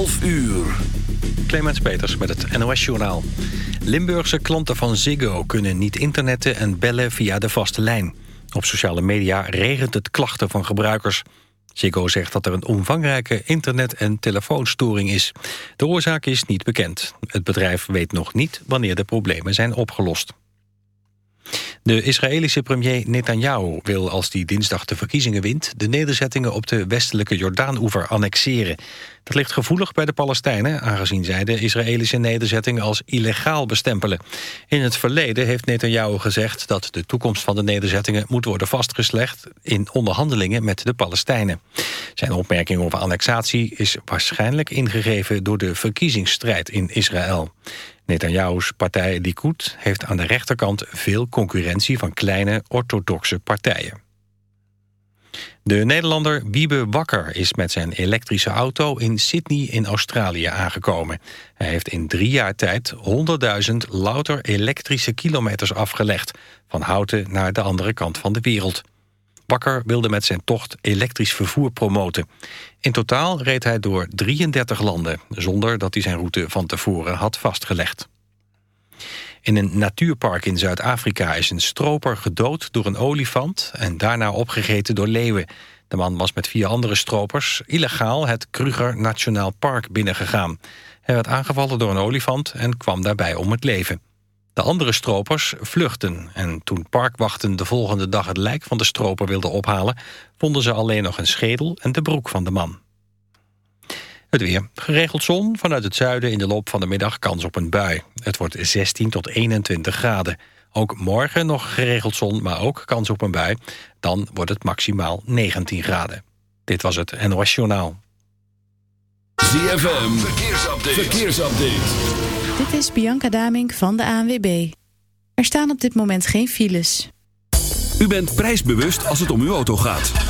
12 uur. Clemens Peters met het NOS-journaal. Limburgse klanten van Ziggo kunnen niet internetten en bellen via de vaste lijn. Op sociale media regent het klachten van gebruikers. Ziggo zegt dat er een omvangrijke internet- en telefoonstoring is. De oorzaak is niet bekend. Het bedrijf weet nog niet wanneer de problemen zijn opgelost. De Israëlische premier Netanyahu wil als die dinsdag de verkiezingen wint... de nederzettingen op de westelijke Jordaan-oever annexeren. Dat ligt gevoelig bij de Palestijnen... aangezien zij de Israëlische nederzettingen als illegaal bestempelen. In het verleden heeft Netanyahu gezegd... dat de toekomst van de nederzettingen moet worden vastgeslecht... in onderhandelingen met de Palestijnen. Zijn opmerking over annexatie is waarschijnlijk ingegeven... door de verkiezingsstrijd in Israël. Netanyahu's partij Likud heeft aan de rechterkant veel concurrentie van kleine orthodoxe partijen. De Nederlander Wiebe Wakker is met zijn elektrische auto in Sydney in Australië aangekomen. Hij heeft in drie jaar tijd 100.000 louter elektrische kilometers afgelegd... van Houten naar de andere kant van de wereld. Wakker wilde met zijn tocht elektrisch vervoer promoten. In totaal reed hij door 33 landen... zonder dat hij zijn route van tevoren had vastgelegd. In een natuurpark in Zuid-Afrika is een stroper gedood door een olifant... en daarna opgegeten door leeuwen. De man was met vier andere stropers illegaal het Kruger Nationaal Park binnengegaan. Hij werd aangevallen door een olifant en kwam daarbij om het leven. De andere stropers vluchten en toen parkwachten de volgende dag het lijk van de stroper wilden ophalen... vonden ze alleen nog een schedel en de broek van de man. Het weer. Geregeld zon, vanuit het zuiden in de loop van de middag kans op een bui. Het wordt 16 tot 21 graden. Ook morgen nog geregeld zon, maar ook kans op een bui. Dan wordt het maximaal 19 graden. Dit was het NOS Journaal. ZFM, verkeersupdate. verkeersupdate. Dit is Bianca Damink van de ANWB. Er staan op dit moment geen files. U bent prijsbewust als het om uw auto gaat.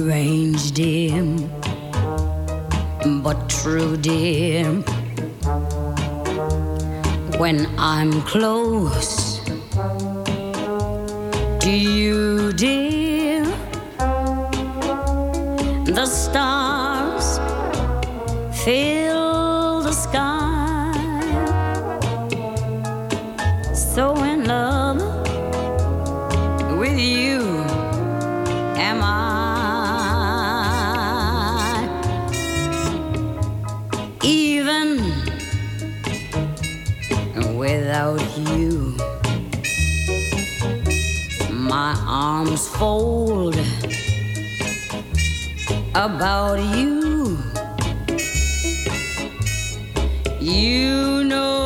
Range dim, but true dear. When I'm close to you, dear, The stars fill arms fold about you. You know,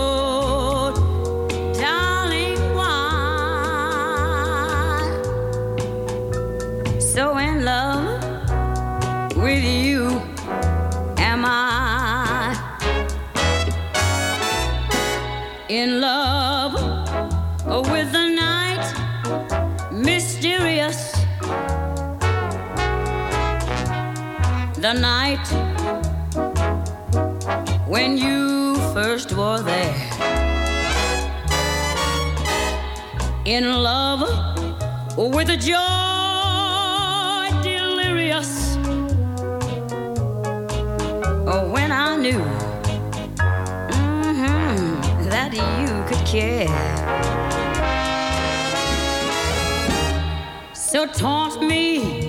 In love with a joy delirious. When I knew mhm, that you could care. So taunt me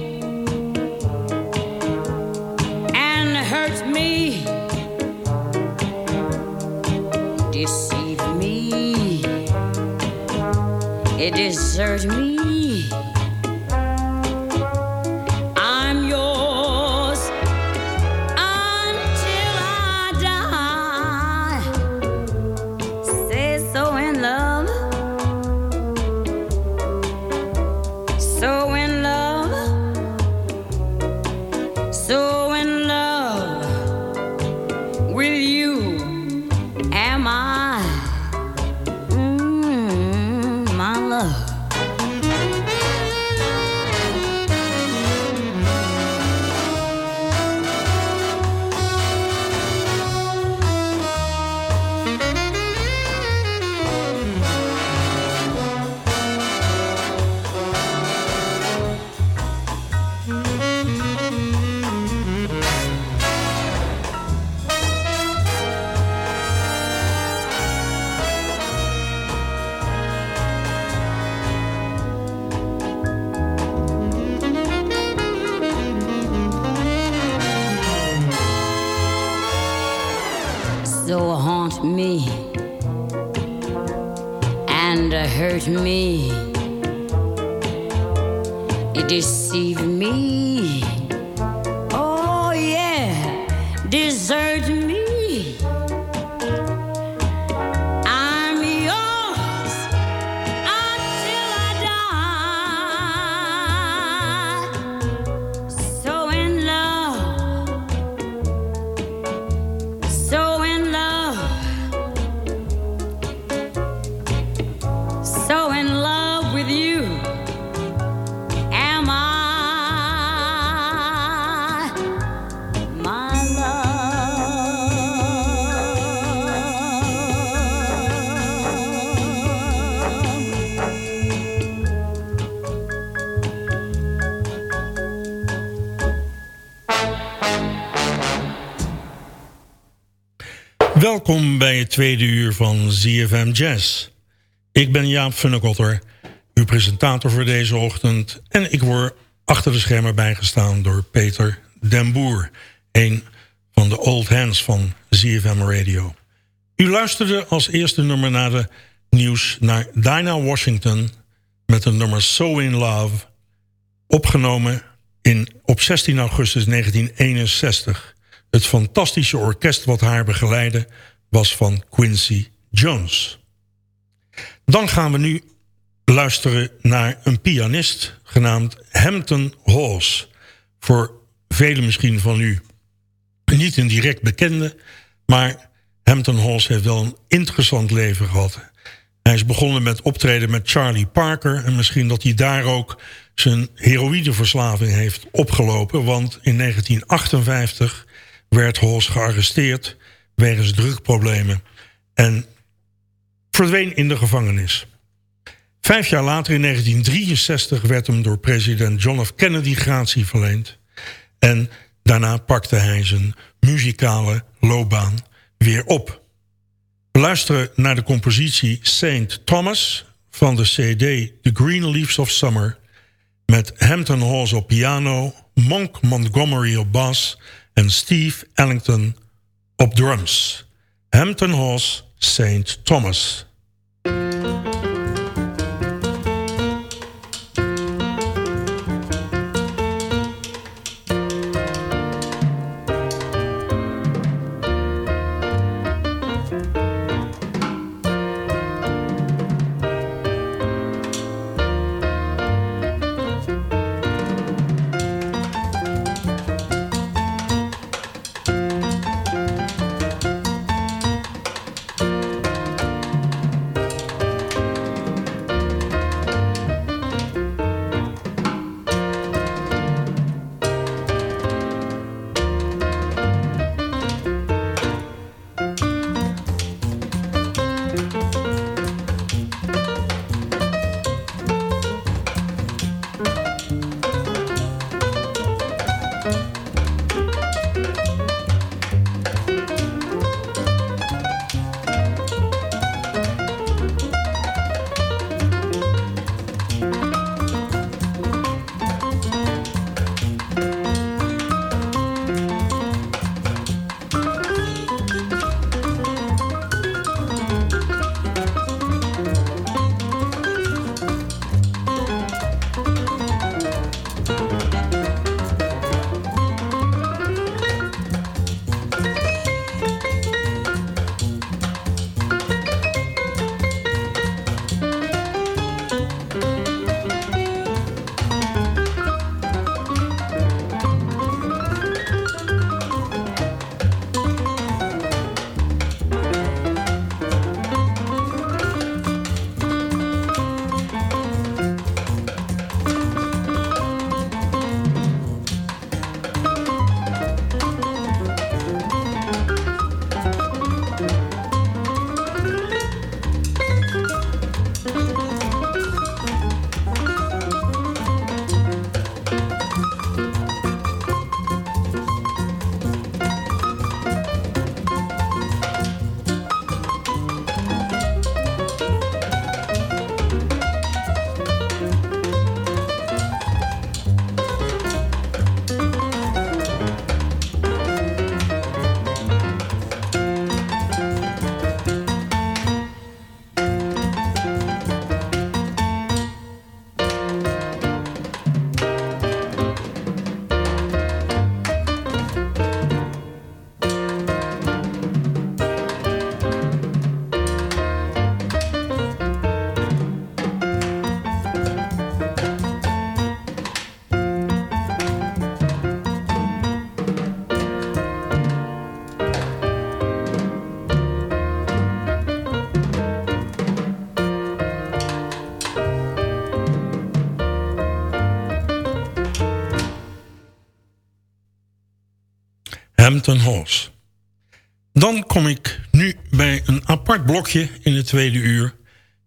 surgery. To me. Tweede uur van ZFM Jazz. Ik ben Jaap Funnekotter, uw presentator voor deze ochtend... en ik word achter de schermen bijgestaan door Peter Den Boer... een van de old hands van ZFM Radio. U luisterde als eerste nummer naar de nieuws naar Dinah Washington... met het nummer So In Love, opgenomen in, op 16 augustus 1961... Het fantastische orkest wat haar begeleidde was van Quincy Jones. Dan gaan we nu luisteren naar een pianist genaamd Hampton Hawes. Voor velen misschien van u niet een direct bekende... maar Hampton Hawes heeft wel een interessant leven gehad. Hij is begonnen met optreden met Charlie Parker... en misschien dat hij daar ook zijn heroïneverslaving heeft opgelopen... want in 1958 werd Hawes gearresteerd wegens drugproblemen... en verdween in de gevangenis. Vijf jaar later, in 1963, werd hem door president John F. Kennedy gratie verleend. En Daarna pakte hij zijn muzikale loopbaan weer op. We luisteren naar de compositie Saint Thomas van de CD The Green Leaves of Summer... met Hampton Halls op piano, Monk Montgomery op bas... en Steve Ellington op drums. Hampton Halls, St. Thomas. Dan kom ik nu bij een apart blokje in het tweede uur.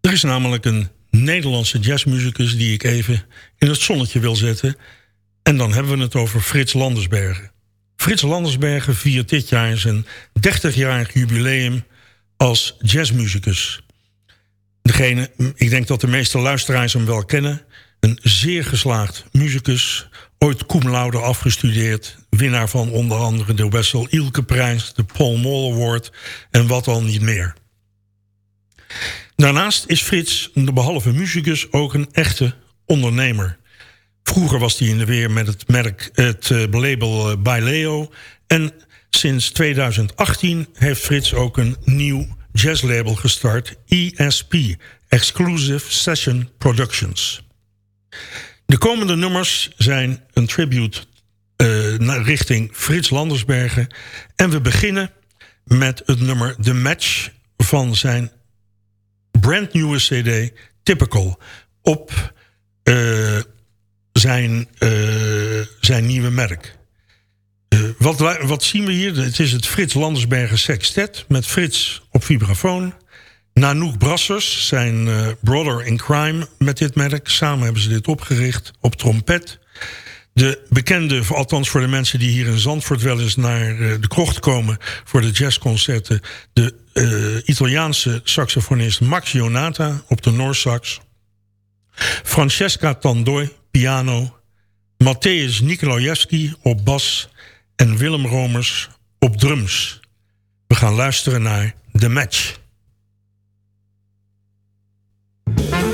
Er is namelijk een Nederlandse jazzmuzikus die ik even in het zonnetje wil zetten. En dan hebben we het over Frits Landersbergen. Frits Landersbergen viert dit jaar zijn 30-jarig jubileum als jazzmuzikus. Degene, ik denk dat de meeste luisteraars hem wel kennen. Een zeer geslaagd muzikus, ooit cum laude afgestudeerd... winnaar van onder andere de Wessel Ilke prijs, de Paul Moll Award en wat dan niet meer. Daarnaast is Frits, behalve muzikus, ook een echte ondernemer. Vroeger was hij in de weer met het merk, het eh, label eh, By Leo. En sinds 2018 heeft Frits ook een nieuw jazzlabel gestart, ESP, Exclusive Session Productions. De komende nummers zijn een tribute uh, richting Frits Landersbergen. En we beginnen met het nummer The Match van zijn brandnieuwe cd Typical. Op uh, zijn, uh, zijn nieuwe merk. wat, wat zien we hier? Het is het Frits Landersbergen Sextet met Frits op vibrafoon... Nanook Brassers, zijn uh, brother in crime met dit merk. Samen hebben ze dit opgericht op trompet. De bekende, althans voor de mensen die hier in Zandvoort wel eens naar eh, de krocht komen voor de jazzconcerten, de uh, Italiaanse saxofonist Max Jonata op de Noorsax. Francesca Tandoi, piano. Matthäus Nikolajewski op bas. En Willem Romers op drums. We gaan luisteren naar The Match. Thank you.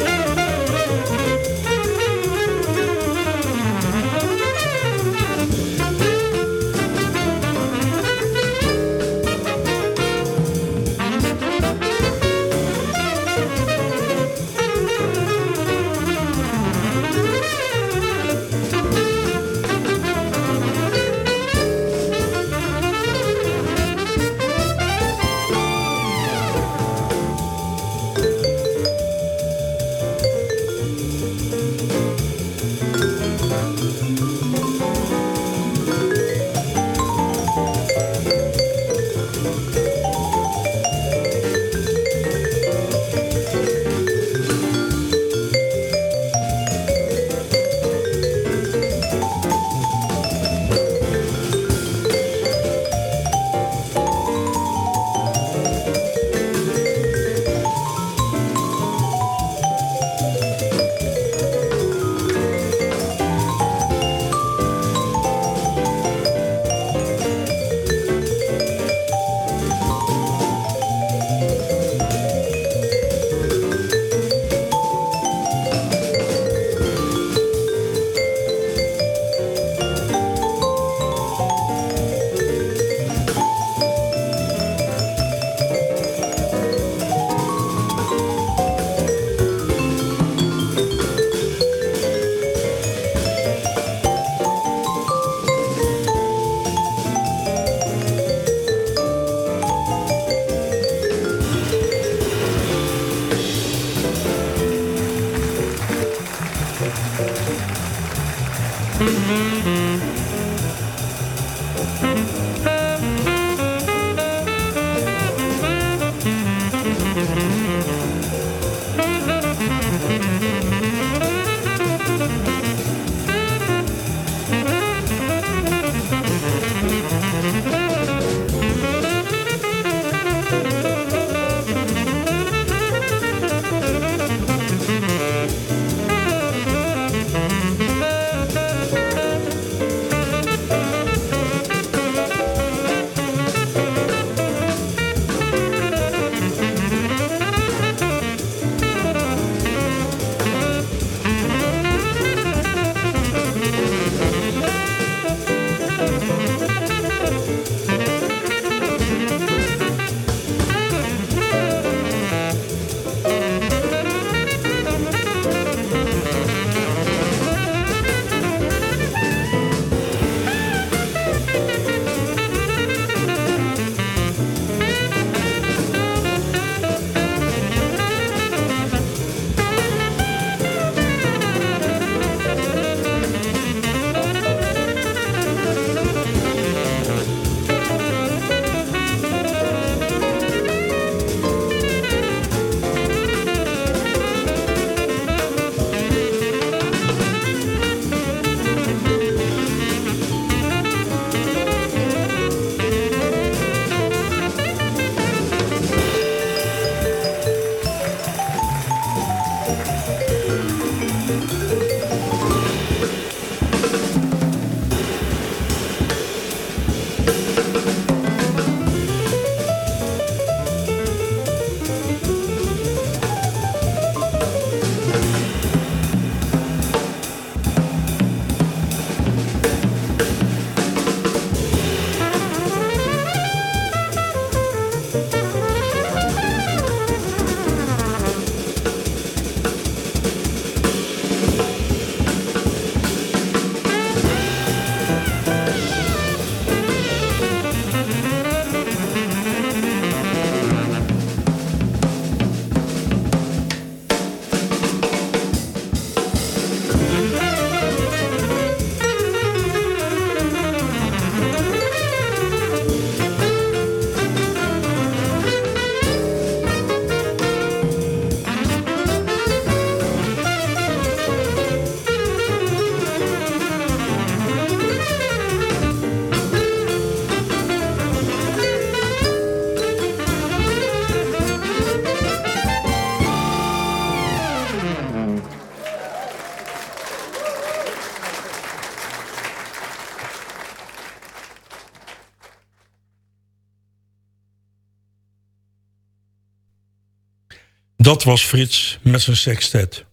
Dat was Frits met zijn sextet.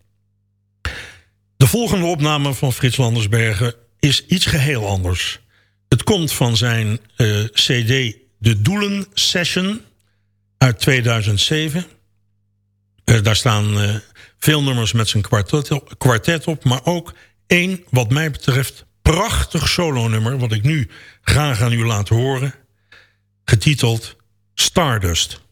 De volgende opname van Frits Landersbergen is iets geheel anders. Het komt van zijn uh, cd De Doelen Session uit 2007. Uh, daar staan uh, veel nummers met zijn kwartet, kwartet op... maar ook één, wat mij betreft, prachtig solo-nummer... wat ik nu graag aan u laat horen... getiteld Stardust.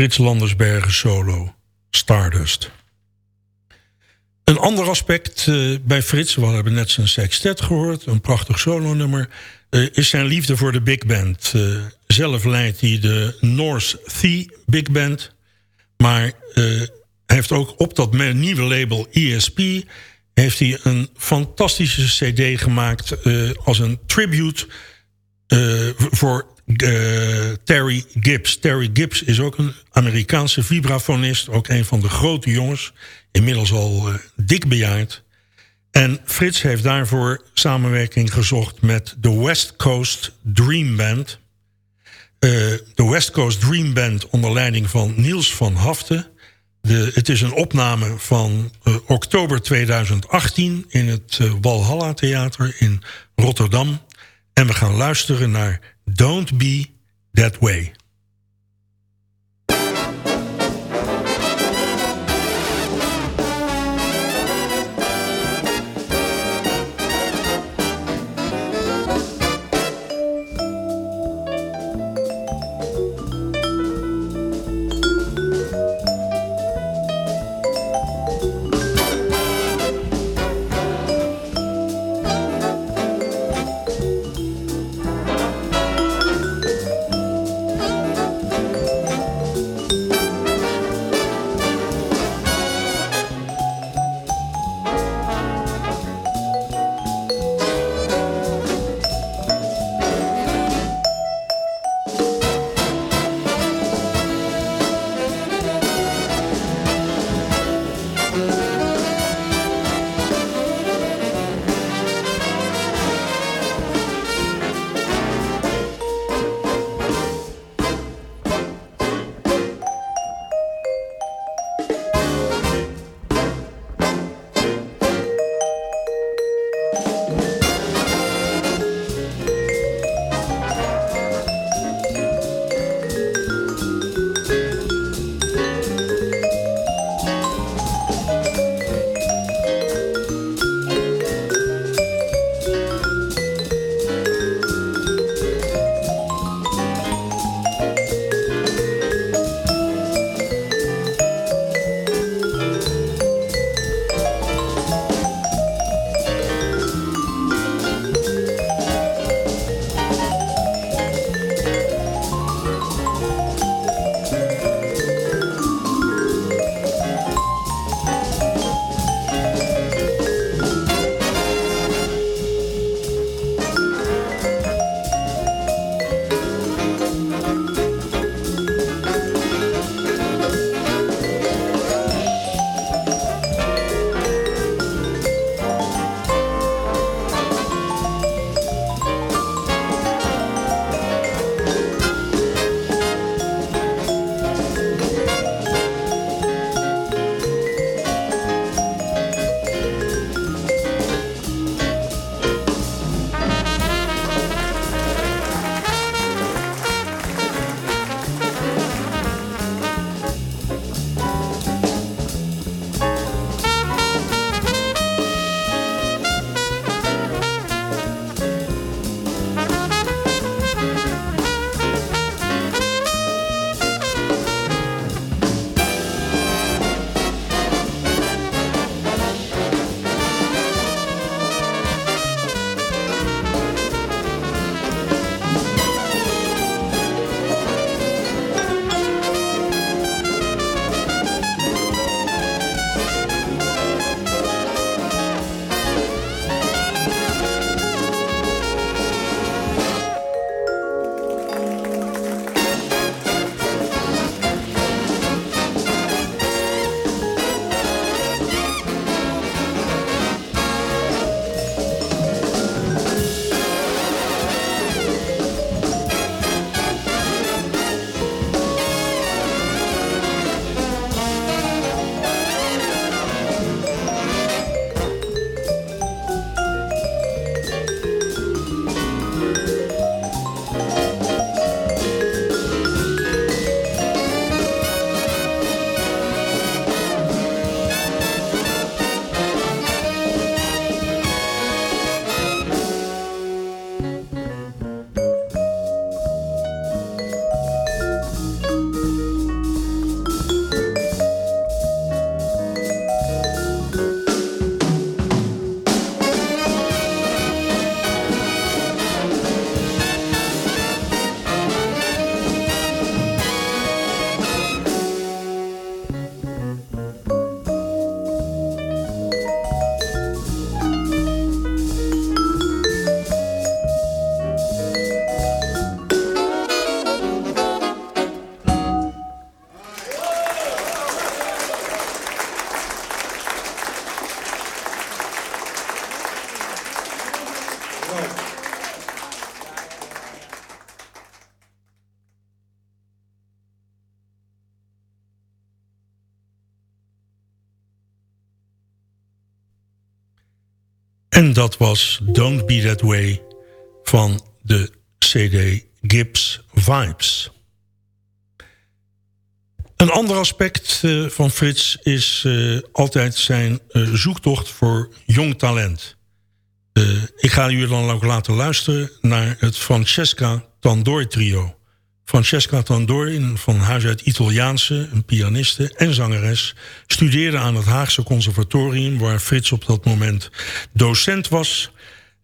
Frits Landersbergen solo, Stardust. Een ander aspect uh, bij Frits, we hebben net zijn sextet gehoord... een prachtig solonummer, uh, is zijn liefde voor de big band. Uh, zelf leidt hij de North Sea Big Band... maar heeft ook op dat nieuwe label ESP... heeft hij een fantastische cd gemaakt als een tribute... voor Terry Gibbs. Terry Gibbs is ook een Amerikaanse vibrafonist. Ook een van de grote jongens. Inmiddels al uh, dik bejaard. En Frits heeft daarvoor samenwerking gezocht met de West Coast Dream Band. Uh, de West Coast Dream Band onder leiding van Niels van Haften. De, het is een opname van uh, oktober 2018 in het Walhalla Theater in Rotterdam. En we gaan luisteren naar Don't Be That Way. En dat was Don't Be That Way van de CD Gibbs Vibes. Een ander aspect uh, van Frits is uh, altijd zijn uh, zoektocht voor jong talent. ik ga u dan ook laten luisteren naar het Francesca Tandori trio. Francesca Tandori, van huis uit Italiaanse, een pianiste en zangeres... studeerde aan het Haagse conservatorium... waar Frits op dat moment docent was.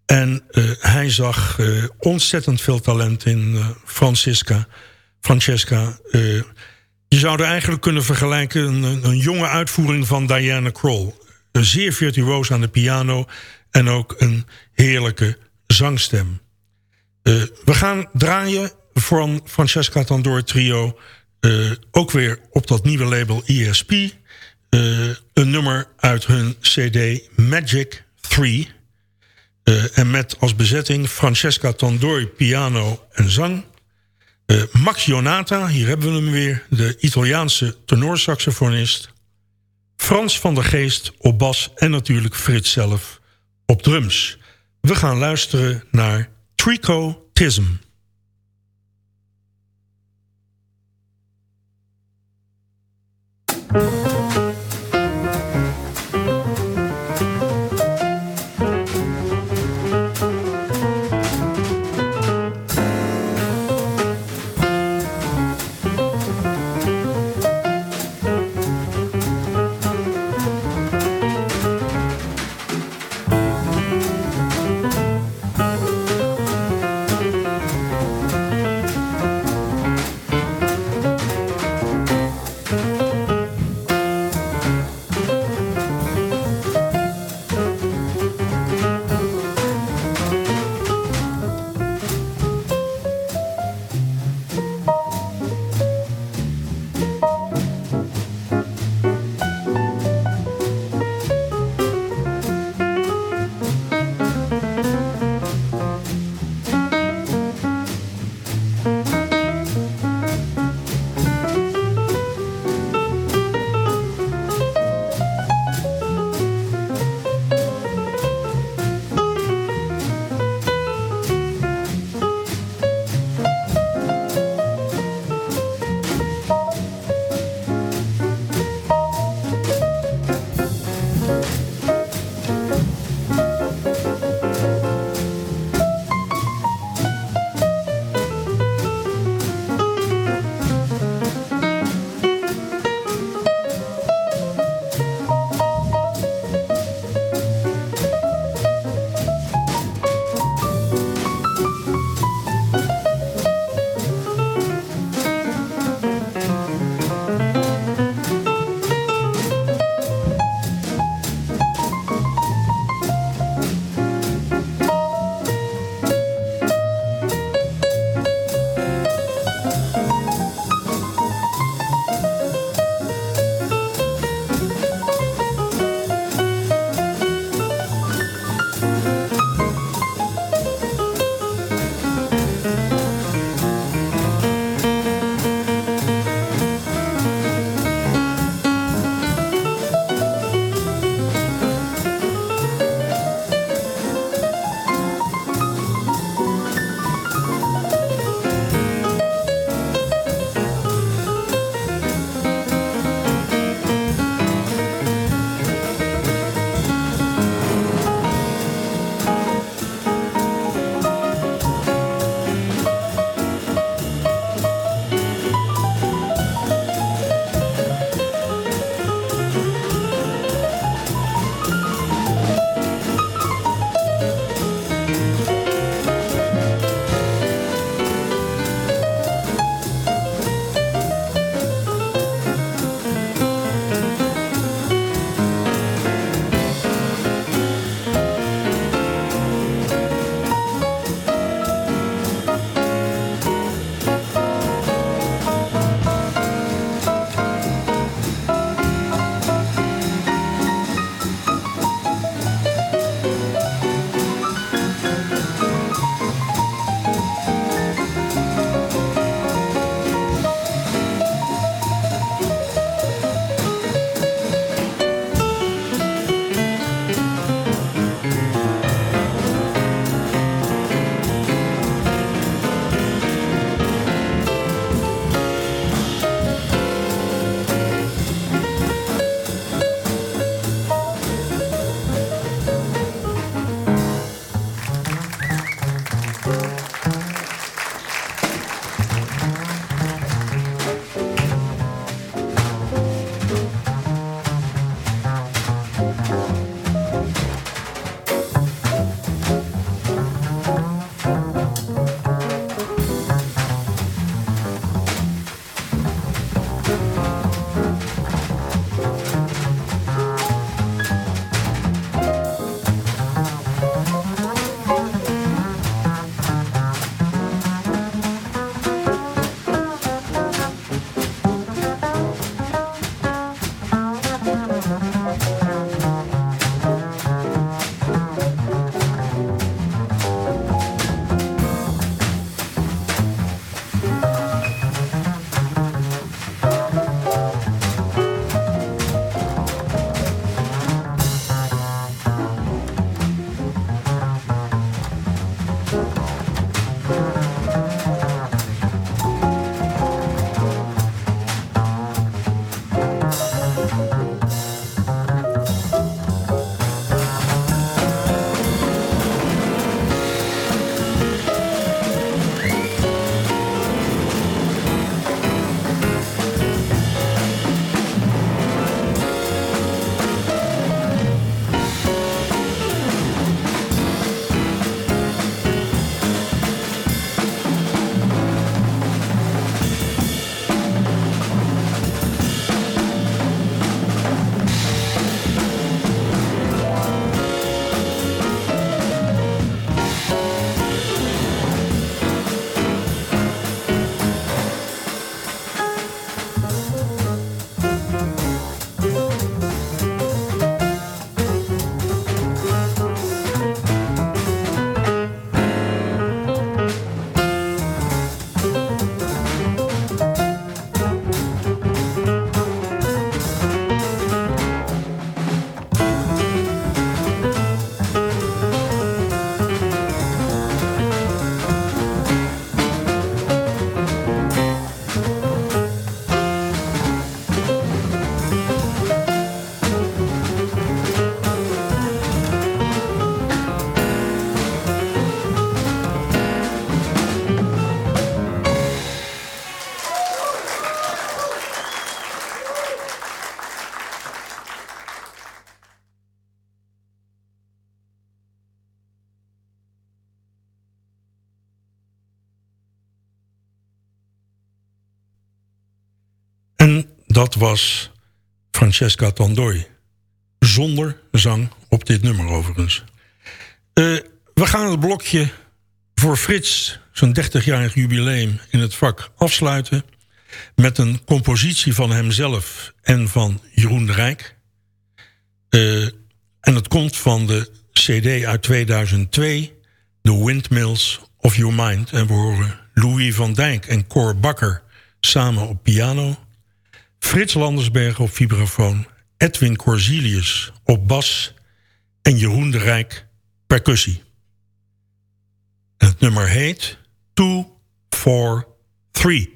En uh, hij zag uh, ontzettend veel talent in uh, Francesca. je zou er eigenlijk kunnen vergelijken... Een, een, jonge uitvoering van Diana Kroll. Zeer virtuoos aan de piano... en ook een heerlijke zangstem. we gaan draaien van Francesca Tandor Trio. Uh, ook weer op dat nieuwe label ESP. Uh, een nummer uit hun cd Magic 3. Uh, en met als bezetting Francesca Tandori piano en zang. Max Jonata, hier hebben we hem weer. De Italiaanse tenorsaxofonist. Frans van der Geest op bas. En natuurlijk Frits zelf op drums. We gaan luisteren naar Trico dat was Francesca Tandoi. Zonder zang op dit nummer overigens. Eh, we gaan het blokje voor Frits, zijn 30-jarig jubileum in het vak, afsluiten... met een compositie van hemzelf en van Jeroen de Rijk. Eh, en het komt van de cd uit 2002, The Windmills of Your Mind. En we horen Louis van Dijk en Cor Bakker samen op piano... Frits Landersberg op vibrafoon... Edwin Corzilius op bas... en Jeroen de Rijk percussie. Het nummer heet 2, 4, 3.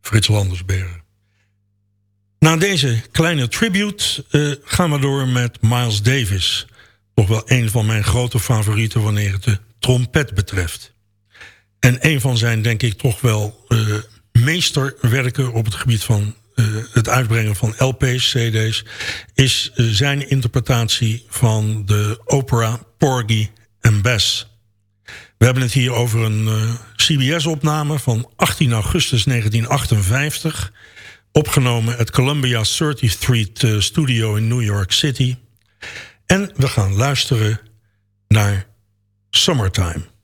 Frits Landersbergen. Na deze kleine tribute uh, gaan we door met Miles Davis. Toch wel een van mijn grote favorieten wanneer het de trompet betreft. En een van zijn, denk ik, toch wel uh, meesterwerken op het gebied van uh, het uitbrengen van LP's, CD's... is zijn interpretatie van de opera Porgy and Bess... Hebben het hier over een uh, CBS-opname van 18 augustus 1958. Opgenomen at Columbia 30th Street uh, Studio in New York City. En we gaan luisteren naar Summertime.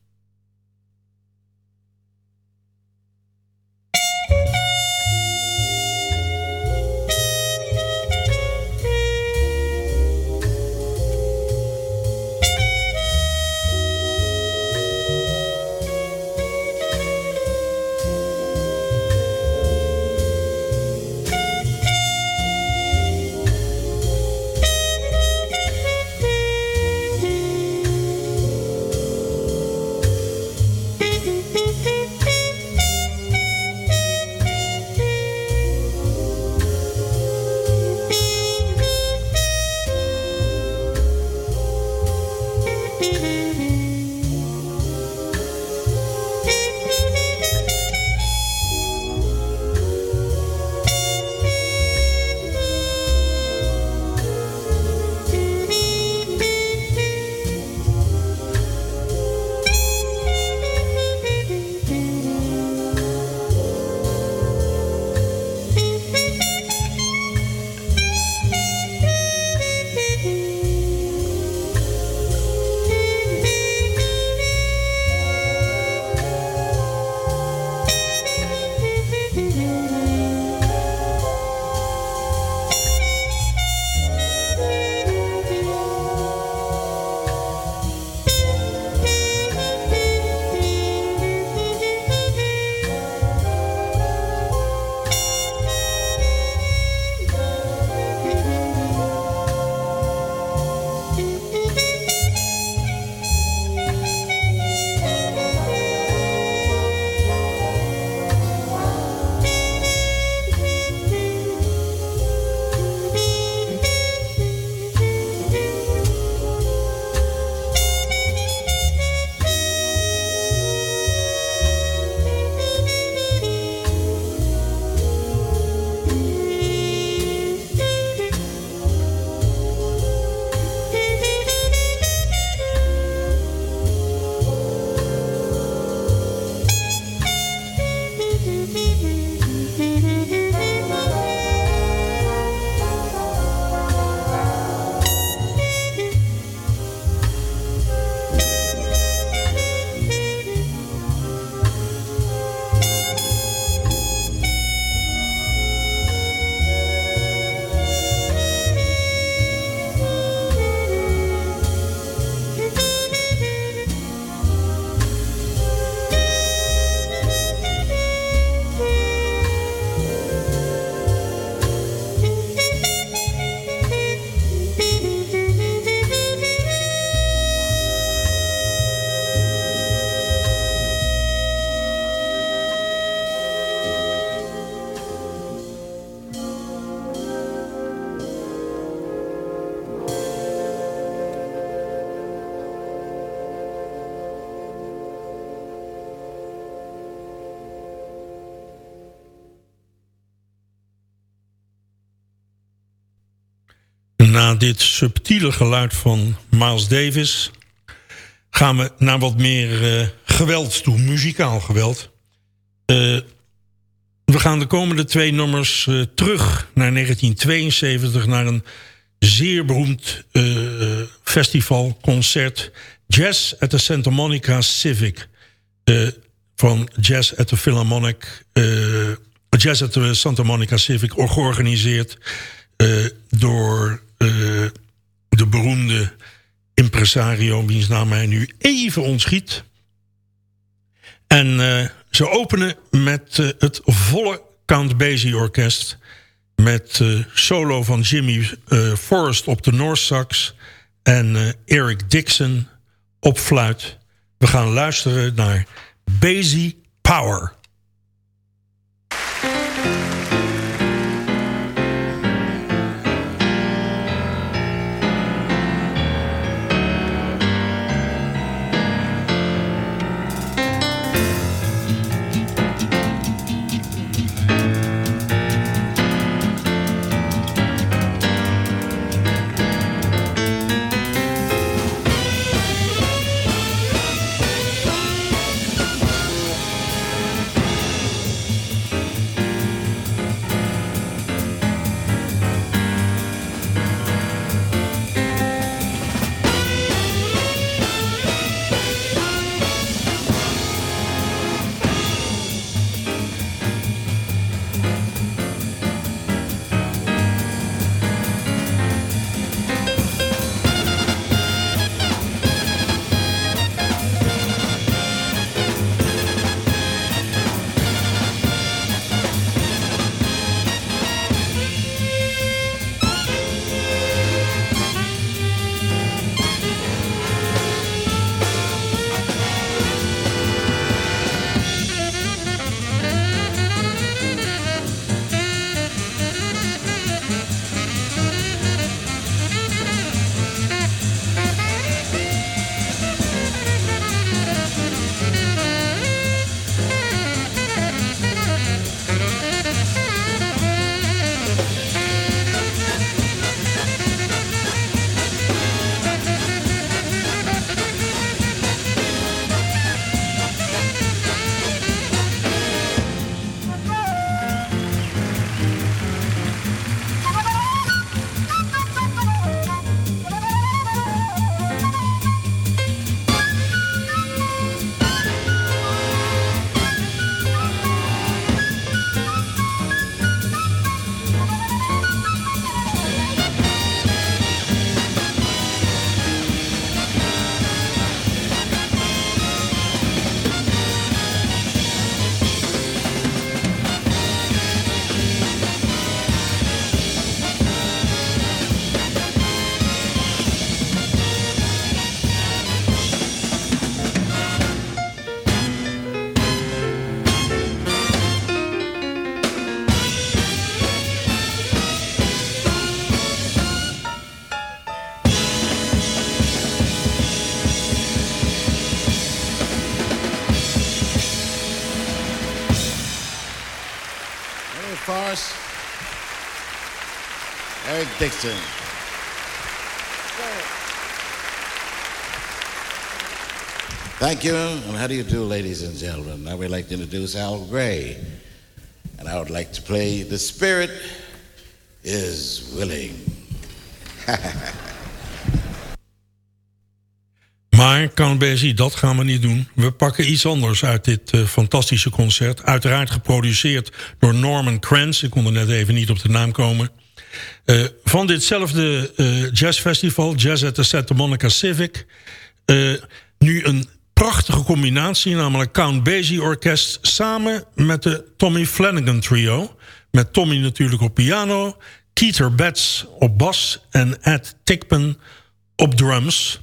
Na dit subtiele geluid van Miles Davis... gaan we naar wat meer uh, geweld toe, muzikaal geweld. Uh, we gaan de komende twee nummers uh, terug naar 1972... naar een zeer beroemd festivalconcert... Jazz at the Santa Monica Civic... van Jazz at the Philharmonic... Jazz at the Santa Monica Civic, georganiseerd door uh, de beroemde impresario, wiens naam mij nu even ontschiet. En uh, ze openen met uh, het volle Count Basie Orkest... met solo van Jimmy Forrest op de North Sax... en Eric Dixon op fluit. We gaan luisteren naar Basie Power... Dixon. Thank you, and how do you do, ladies and gentlemen? Now we'd like to introduce Al Gray, and I would like to play The Spirit is Willing. Maar, Basie, dat gaan we niet doen. We pakken iets anders uit dit uh, fantastische concert. Uiteraard geproduceerd door Norman Kranz. Ik kon er net even niet op de naam komen. Uh, van ditzelfde uh, jazzfestival, Jazz at the Santa Monica Civic. nu een prachtige combinatie, namelijk Count Basie Orkest... samen met de Tommy Flanagan Trio. Met Tommy natuurlijk op piano... Keeter Betts op bas en Ed Tickpen op drums...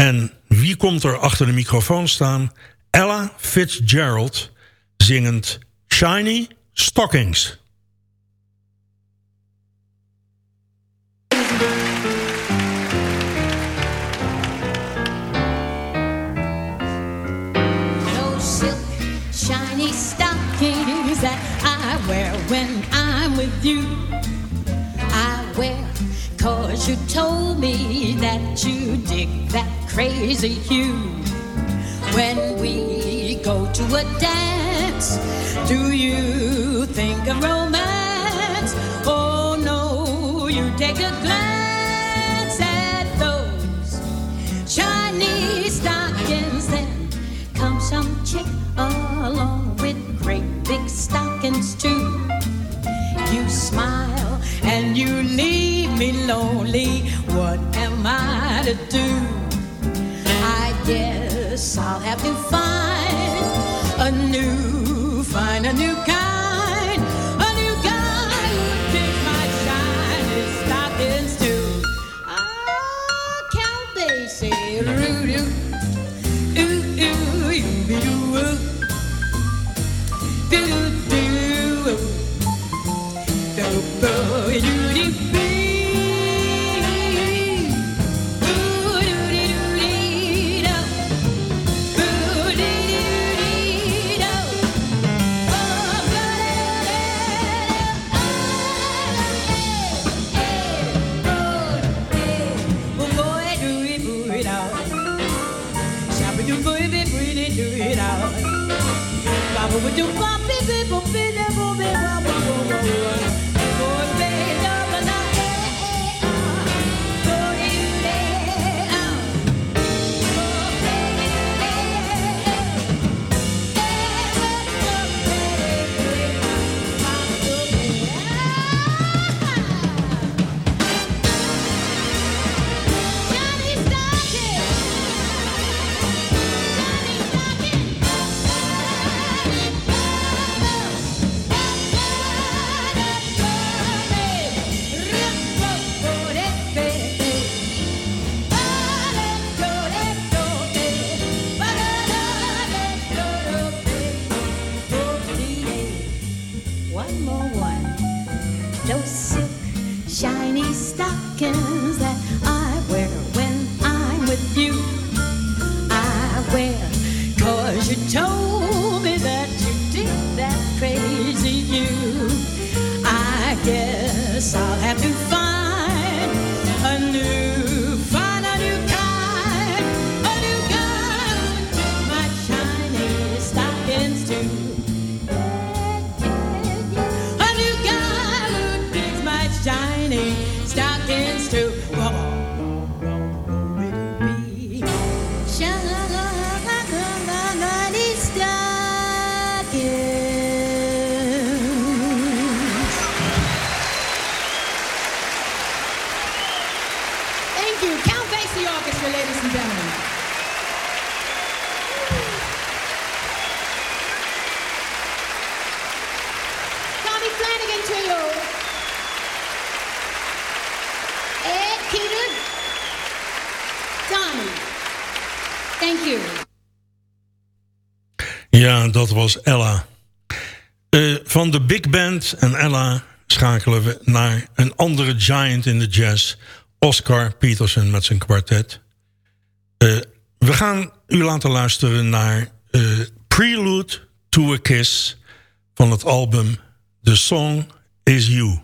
En wie komt er achter de microfoon staan? Ella Fitzgerald zingend Shiny Stockings. You told me that you dig that crazy hue. When we go to a dance, do you think of romance? Oh no, you take a glance at those Chinese stockings, then come some chick along with great big stockings too. Lonely. What am I to do? I guess I'll have to find Dat was Ella. Eh, van de big band en Ella schakelen we naar een andere giant in de jazz... Oscar Peterson met zijn kwartet. Eh, we gaan u laten luisteren naar eh, Prelude to a Kiss... van het album The Song Is You.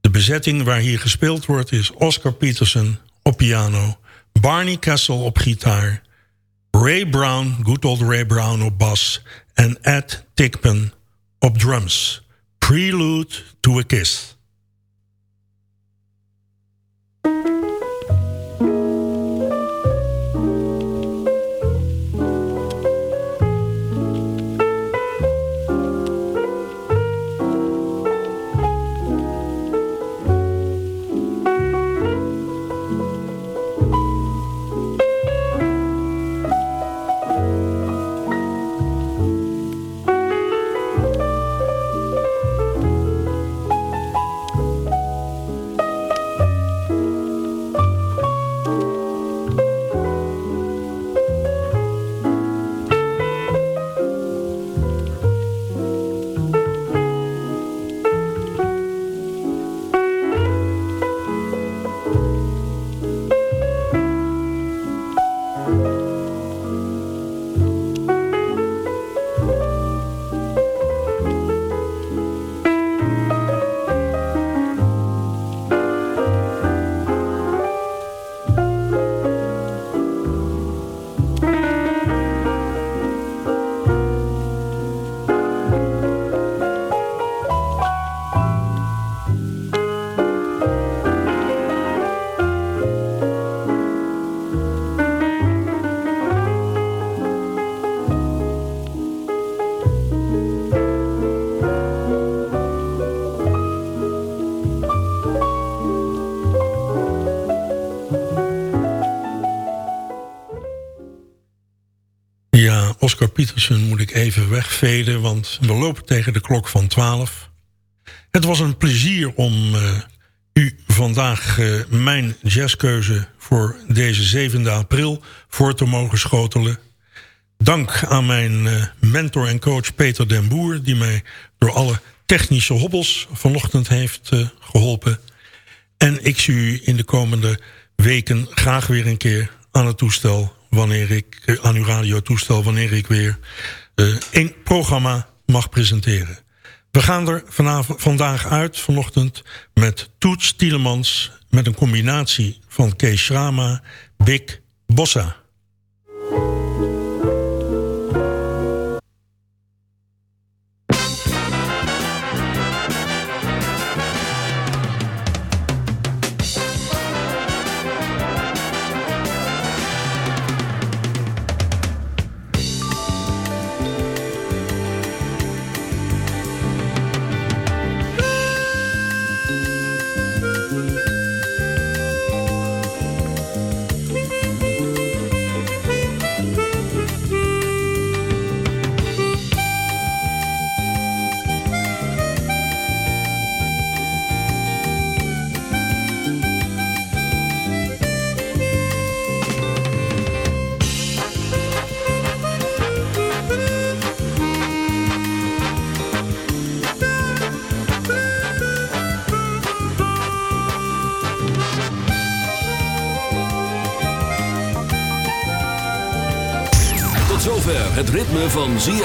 De bezetting waar hier gespeeld wordt is Oscar Peterson op piano... Barney Kessel op gitaar... Ray Brown, good old Ray Brown op bas... en Ed Tickman op drums. Prelude to a Kiss. Oscar Peterson moet ik even wegveden, want we lopen tegen de klok van 12. Het was een plezier om uh, u vandaag uh, mijn jazzkeuze voor deze 7e april voor te mogen schotelen. Dank aan mijn uh, mentor en coach Peter den Boer... die mij door alle technische hobbels vanochtend heeft geholpen. En ik zie u in de komende weken graag weer een keer aan het toestel... wanneer ik aan uw radiotoestel wanneer ik weer een programma mag presenteren. We gaan er vanavond, vandaag uit, vanochtend, met Toets Tielemans... met een combinatie van Kees Schrama, Big Bossa.